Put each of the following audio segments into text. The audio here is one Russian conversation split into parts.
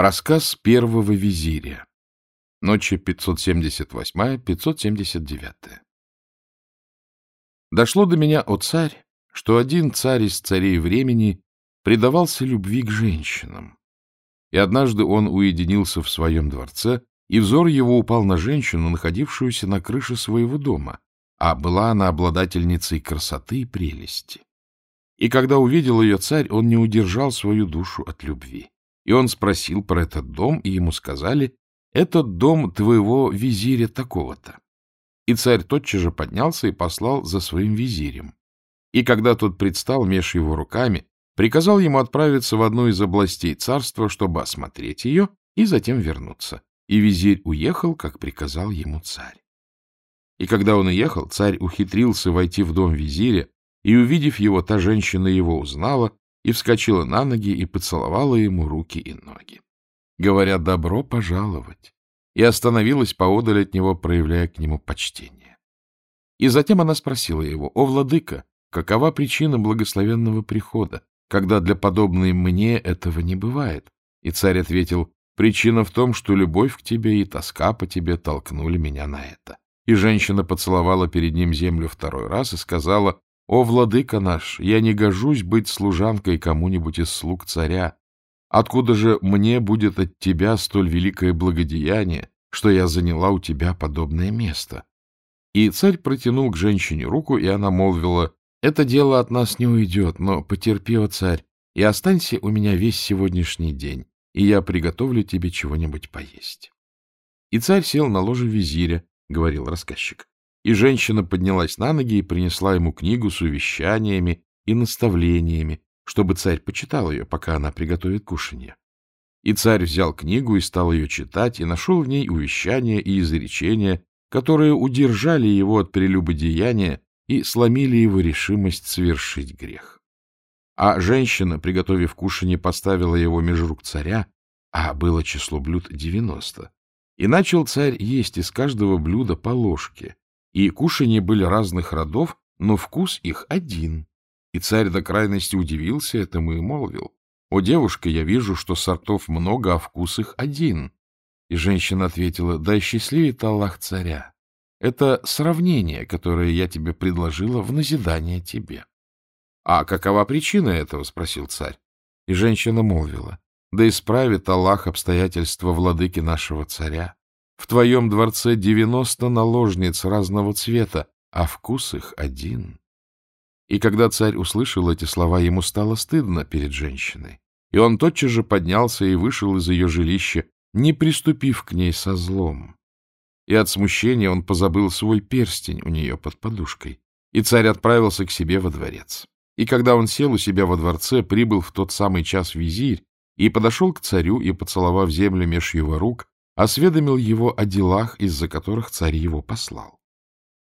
Рассказ первого визиря. Ночи 578-579. Дошло до меня, о царь, что один царь из царей времени предавался любви к женщинам. И однажды он уединился в своем дворце, и взор его упал на женщину, находившуюся на крыше своего дома, а была она обладательницей красоты и прелести. И когда увидел ее царь, он не удержал свою душу от любви. И он спросил про этот дом, и ему сказали, «Этот дом твоего визиря такого-то». И царь тотчас же поднялся и послал за своим визирем. И когда тот предстал меж его руками, приказал ему отправиться в одну из областей царства, чтобы осмотреть ее и затем вернуться. И визирь уехал, как приказал ему царь. И когда он уехал, царь ухитрился войти в дом визиря, и, увидев его, та женщина его узнала и вскочила на ноги и поцеловала ему руки и ноги, говоря «добро пожаловать», и остановилась поодаль от него, проявляя к нему почтение. И затем она спросила его, «О, владыка, какова причина благословенного прихода, когда для подобной мне этого не бывает?» И царь ответил, «Причина в том, что любовь к тебе и тоска по тебе толкнули меня на это». И женщина поцеловала перед ним землю второй раз и сказала, «О, владыка наш, я не гожусь быть служанкой кому-нибудь из слуг царя. Откуда же мне будет от тебя столь великое благодеяние, что я заняла у тебя подобное место?» И царь протянул к женщине руку, и она молвила, «Это дело от нас не уйдет, но потерпи, о царь, и останься у меня весь сегодняшний день, и я приготовлю тебе чего-нибудь поесть». И царь сел на ложе визиря, — говорил рассказчик. И женщина поднялась на ноги и принесла ему книгу с увещаниями и наставлениями, чтобы царь почитал ее, пока она приготовит кушанье. И царь взял книгу и стал ее читать, и нашел в ней увещания и изречения, которые удержали его от прелюбодеяния и сломили его решимость совершить грех. А женщина, приготовив кушанье, поставила его меж рук царя, а было число блюд девяносто. И начал царь есть из каждого блюда по ложке, и кушанья были разных родов, но вкус их один. И царь до крайности удивился этому и молвил. «О, девушка, я вижу, что сортов много, а вкус их один». И женщина ответила, «Да счастливит Аллах царя. Это сравнение, которое я тебе предложила в назидание тебе». «А какова причина этого?» — спросил царь. И женщина молвила, «Да исправит Аллах обстоятельства владыки нашего царя. В твоем дворце девяносто наложниц разного цвета, а вкус их один. И когда царь услышал эти слова, ему стало стыдно перед женщиной. И он тотчас же поднялся и вышел из ее жилища, не приступив к ней со злом. И от смущения он позабыл свой перстень у нее под подушкой. И царь отправился к себе во дворец. И когда он сел у себя во дворце, прибыл в тот самый час визирь и подошел к царю и, поцеловав землю меж его рук, осведомил его о делах, из-за которых царь его послал.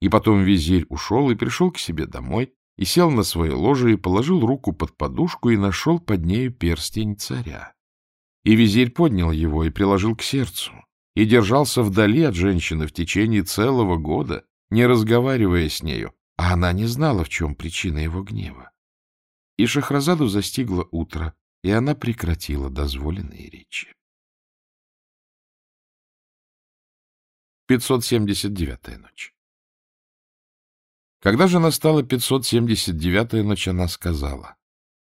И потом визирь ушел и пришел к себе домой, и сел на свое ложе и положил руку под подушку и нашел под нею перстень царя. И визирь поднял его и приложил к сердцу, и держался вдали от женщины в течение целого года, не разговаривая с нею, а она не знала, в чем причина его гнева. И Шахразаду застигло утро, и она прекратила дозволенные речи. 579-я ночь. Когда же настала 579-я ночь, она сказала,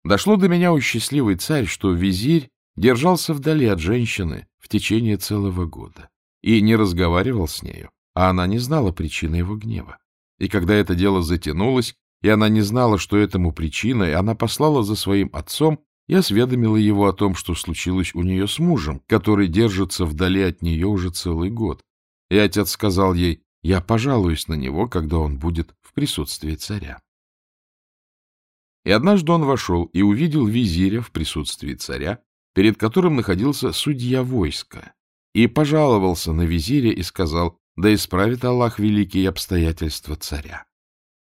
«Дошло до меня, у счастливый царь, что визирь держался вдали от женщины в течение целого года и не разговаривал с нею, а она не знала причины его гнева. И когда это дело затянулось, и она не знала, что этому причиной, она послала за своим отцом и осведомила его о том, что случилось у нее с мужем, который держится вдали от нее уже целый год, и отец сказал ей, я пожалуюсь на него, когда он будет в присутствии царя. И однажды он вошел и увидел визиря в присутствии царя, перед которым находился судья войска, и пожаловался на визиря и сказал, да исправит Аллах великие обстоятельства царя.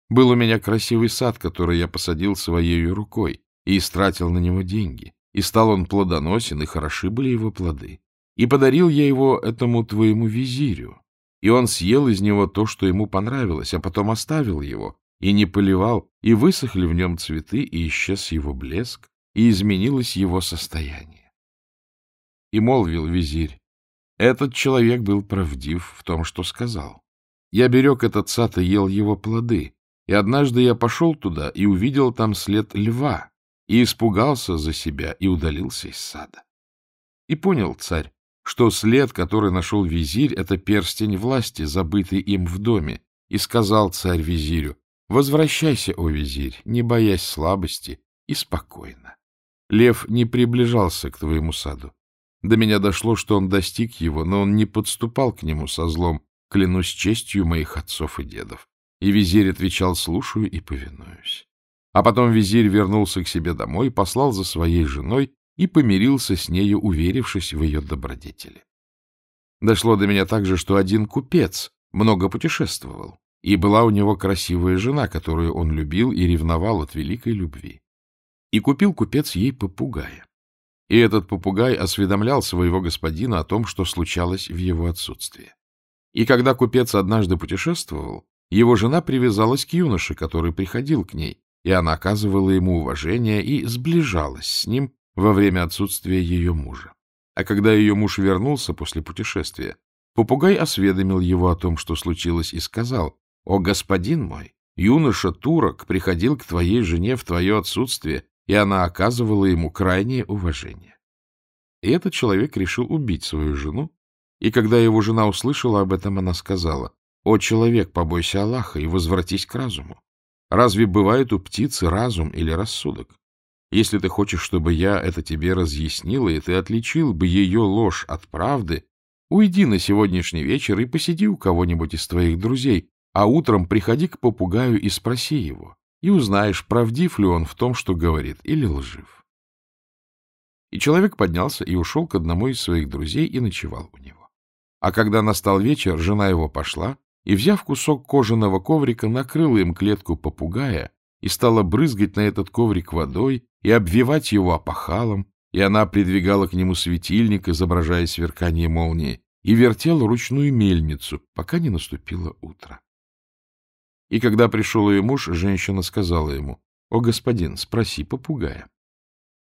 Был у меня красивый сад, который я посадил своей рукой, и истратил на него деньги, и стал он плодоносен, и хороши были его плоды. И подарил я его этому твоему визирю, и он съел из него то, что ему понравилось, а потом оставил его, и не поливал, и высохли в нем цветы, и исчез его блеск, и изменилось его состояние. И молвил визирь, этот человек был правдив в том, что сказал. Я берег этот сад и ел его плоды, и однажды я пошел туда и увидел там след льва, и испугался за себя и удалился из сада. И понял царь, что след, который нашел визирь, — это перстень власти, забытый им в доме, и сказал царь визирю, «Возвращайся, о визирь, не боясь слабости, и спокойно. Лев не приближался к твоему саду. До меня дошло, что он достиг его, но он не подступал к нему со злом, клянусь честью моих отцов и дедов. И визирь отвечал, слушаю и повинуюсь. А потом визирь вернулся к себе домой, послал за своей женой и помирился с нею, уверившись в ее добродетели. Дошло до меня также, что один купец много путешествовал, и была у него красивая жена, которую он любил и ревновал от великой любви. И купил купец ей попугая. И этот попугай осведомлял своего господина о том, что случалось в его отсутствие. И когда купец однажды путешествовал, его жена привязалась к юноше, который приходил к ней, и она оказывала ему уважение и сближалась с ним во время отсутствия ее мужа. А когда ее муж вернулся после путешествия, попугай осведомил его о том, что случилось, и сказал, «О, господин мой, юноша-турок приходил к твоей жене в твое отсутствие и она оказывала ему крайнее уважение. И этот человек решил убить свою жену, и когда его жена услышала об этом, она сказала, «О, человек, побойся Аллаха и возвратись к разуму. Разве бывает у птицы разум или рассудок? Если ты хочешь, чтобы я это тебе разъяснила, и ты отличил бы ее ложь от правды, уйди на сегодняшний вечер и посиди у кого-нибудь из твоих друзей, а утром приходи к попугаю и спроси его, и узнаешь, правдив ли он в том, что говорит, или лжив. И человек поднялся и ушел к одному из своих друзей и ночевал у него. А когда настал вечер, жена его пошла и, взяв кусок кожаного коврика, накрыла им клетку попугая и стала брызгать на этот коврик водой и обвивать его опахалом, и она придвигала к нему светильник, изображая сверкание молнии, и вертела ручную мельницу, пока не наступило утро. И когда пришел ее муж, женщина сказала ему, «О, господин, спроси попугая».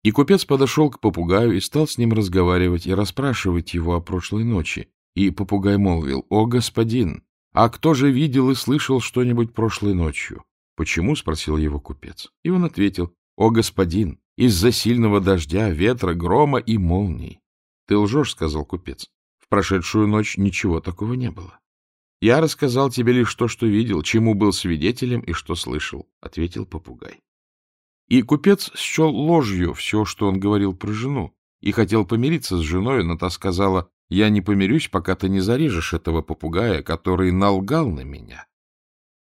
И купец подошел к попугаю и стал с ним разговаривать и расспрашивать его о прошлой ночи. И попугай молвил, «О, господин, а кто же видел и слышал что-нибудь прошлой ночью?» «Почему?» — спросил его купец. И он ответил, «О, господин, из-за сильного дождя, ветра, грома и молний». «Ты лжешь», — сказал купец. «В прошедшую ночь ничего такого не было». Я рассказал тебе лишь то, что видел, чему был свидетелем и что слышал, — ответил попугай. И купец счел ложью все, что он говорил про жену, и хотел помириться с женой, но та сказала, я не помирюсь, пока ты не зарежешь этого попугая, который налгал на меня.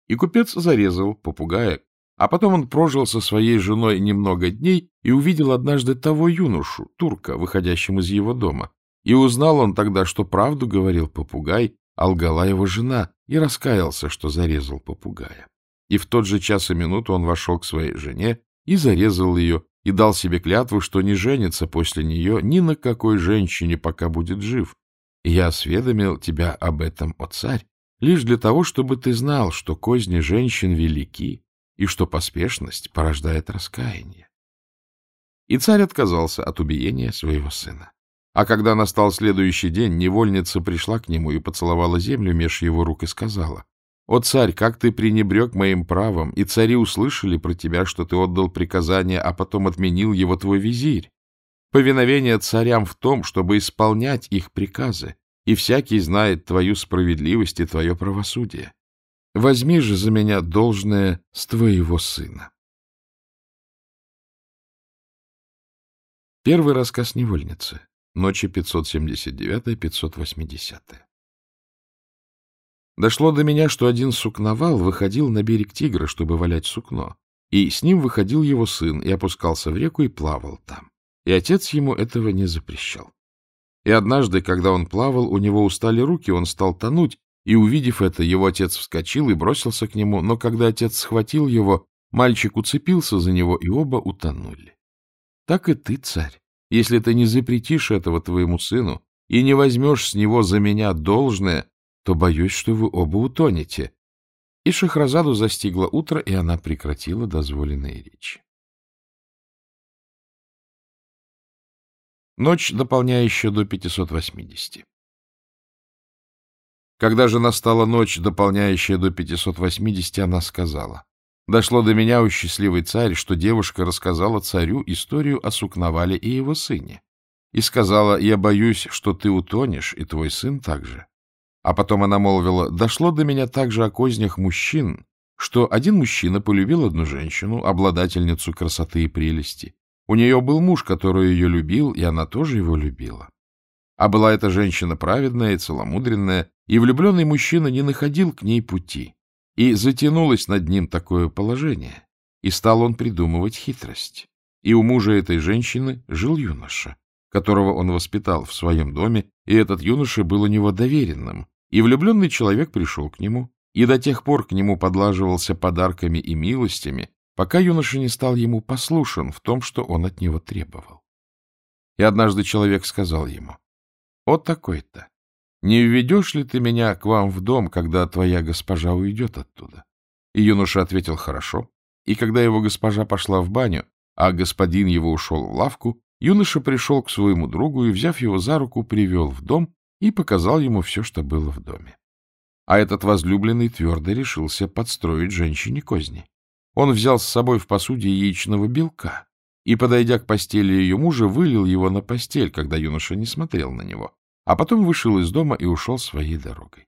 И купец зарезал попугая, а потом он прожил со своей женой немного дней и увидел однажды того юношу, турка, выходящим из его дома. И узнал он тогда, что правду говорил попугай, а лгала его жена, и раскаялся, что зарезал попугая. И в тот же час и минуту он вошел к своей жене и зарезал ее, и дал себе клятву, что не женится после нее ни на какой женщине, пока будет жив. И я осведомил тебя об этом, о царь, лишь для того, чтобы ты знал, что козни женщин велики, и что поспешность порождает раскаяние. И царь отказался от убиения своего сына. А когда настал следующий день, невольница пришла к нему и поцеловала землю меж его рук и сказала, «О, царь, как ты пренебрег моим правом, и цари услышали про тебя, что ты отдал приказание, а потом отменил его твой визирь. Повиновение царям в том, чтобы исполнять их приказы, и всякий знает твою справедливость и твое правосудие. Возьми же за меня должное с твоего сына». Первый рассказ невольницы ночи 579-580. Дошло до меня, что один сукновал выходил на берег Тигра, чтобы валять сукно, и с ним выходил его сын и опускался в реку и плавал там. И отец ему этого не запрещал. И однажды, когда он плавал, у него устали руки, он стал тонуть, и, увидев это, его отец вскочил и бросился к нему, но когда отец схватил его, мальчик уцепился за него, и оба утонули. Так и ты, царь, если ты не запретишь этого твоему сыну и не возьмешь с него за меня должное, то боюсь, что вы оба утонете. И Шахразаду застигло утро, и она прекратила дозволенные речи. Ночь, дополняющая до 580. Когда же настала ночь, дополняющая до 580, она сказала, «Дошло до меня, у счастливый царь, что девушка рассказала царю историю о Сукновале и его сыне, и сказала, я боюсь, что ты утонешь, и твой сын также. А потом она молвила, дошло до меня также о кознях мужчин, что один мужчина полюбил одну женщину, обладательницу красоты и прелести, у нее был муж, который ее любил, и она тоже его любила. А была эта женщина праведная и целомудренная, и влюбленный мужчина не находил к ней пути. И затянулось над ним такое положение, и стал он придумывать хитрость. И у мужа этой женщины жил юноша, которого он воспитал в своем доме, и этот юноша был у него доверенным, и влюбленный человек пришел к нему, и до тех пор к нему подлаживался подарками и милостями, пока юноша не стал ему послушен в том, что он от него требовал. И однажды человек сказал ему, «Вот такой-то, не введешь ли ты меня к вам в дом, когда твоя госпожа уйдет оттуда?» И юноша ответил, «Хорошо». И когда его госпожа пошла в баню, а господин его ушел в лавку, юноша пришел к своему другу и, взяв его за руку, привел в дом и показал ему все, что было в доме. А этот возлюбленный твердо решился подстроить женщине козни. Он взял с собой в посуде яичного белка и, подойдя к постели ее мужа, вылил его на постель, когда юноша не смотрел на него, а потом вышел из дома и ушел своей дорогой.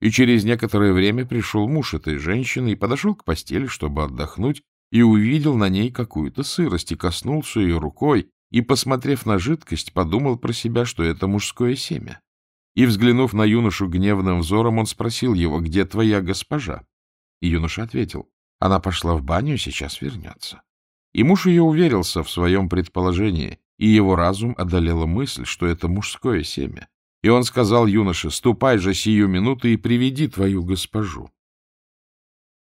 И через некоторое время пришел муж этой женщины и подошел к постели, чтобы отдохнуть, и увидел на ней какую-то сырость, и коснулся ее рукой, и, посмотрев на жидкость, подумал про себя, что это мужское семя. И, взглянув на юношу гневным взором, он спросил его, где твоя госпожа? И юноша ответил, она пошла в баню сейчас вернется. И муж ее уверился в своем предположении, и его разум одолела мысль, что это мужское семя. И он сказал юноше, ступай же сию минуту и приведи твою госпожу.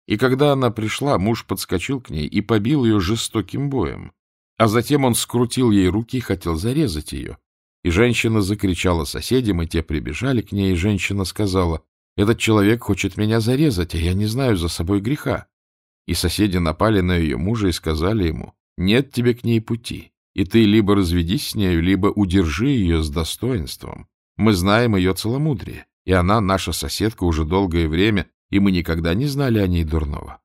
И когда она пришла, муж подскочил к ней и побил ее жестоким боем, а затем он скрутил ей руки и хотел зарезать ее. И женщина закричала соседям, и те прибежали к ней, и женщина сказала, «Этот человек хочет меня зарезать, а я не знаю за собой греха». И соседи напали на ее мужа и сказали ему, нет тебе к ней пути, и ты либо разведись с нею, либо удержи ее с достоинством. Мы знаем ее целомудрие, и она наша соседка уже долгое время, и мы никогда не знали о ней дурного.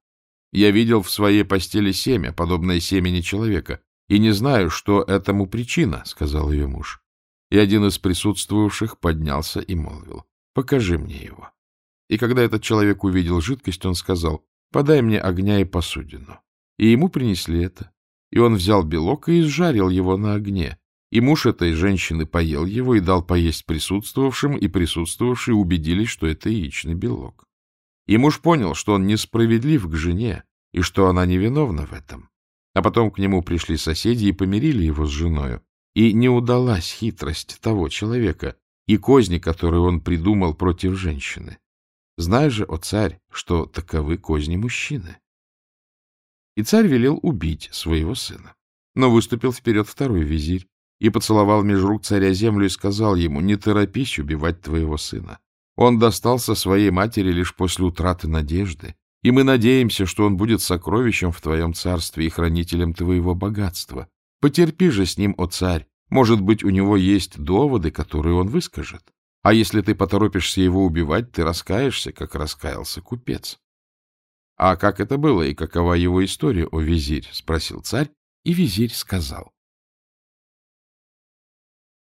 Я видел в своей постели семя, подобное семени человека, и не знаю, что этому причина, — сказал ее муж. И один из присутствовавших поднялся и молвил, — покажи мне его. И когда этот человек увидел жидкость, он сказал, Подай мне огня и посудину. И ему принесли это. И он взял белок и изжарил его на огне. И муж этой женщины поел его и дал поесть присутствовавшим, и присутствовавшие убедились, что это яичный белок. И муж понял, что он несправедлив к жене, и что она невиновна в этом. А потом к нему пришли соседи и помирили его с женою. И не удалась хитрость того человека и козни, которые он придумал против женщины. Знай же, о царь, что таковы козни мужчины. И царь велел убить своего сына. Но выступил вперед второй визирь и поцеловал меж рук царя землю и сказал ему, не торопись убивать твоего сына. Он достался своей матери лишь после утраты надежды, и мы надеемся, что он будет сокровищем в твоем царстве и хранителем твоего богатства. Потерпи же с ним, о царь, может быть, у него есть доводы, которые он выскажет. А если ты поторопишься его убивать, ты раскаешься, как раскаялся купец. — А как это было и какова его история, о визирь? — спросил царь, и визирь сказал.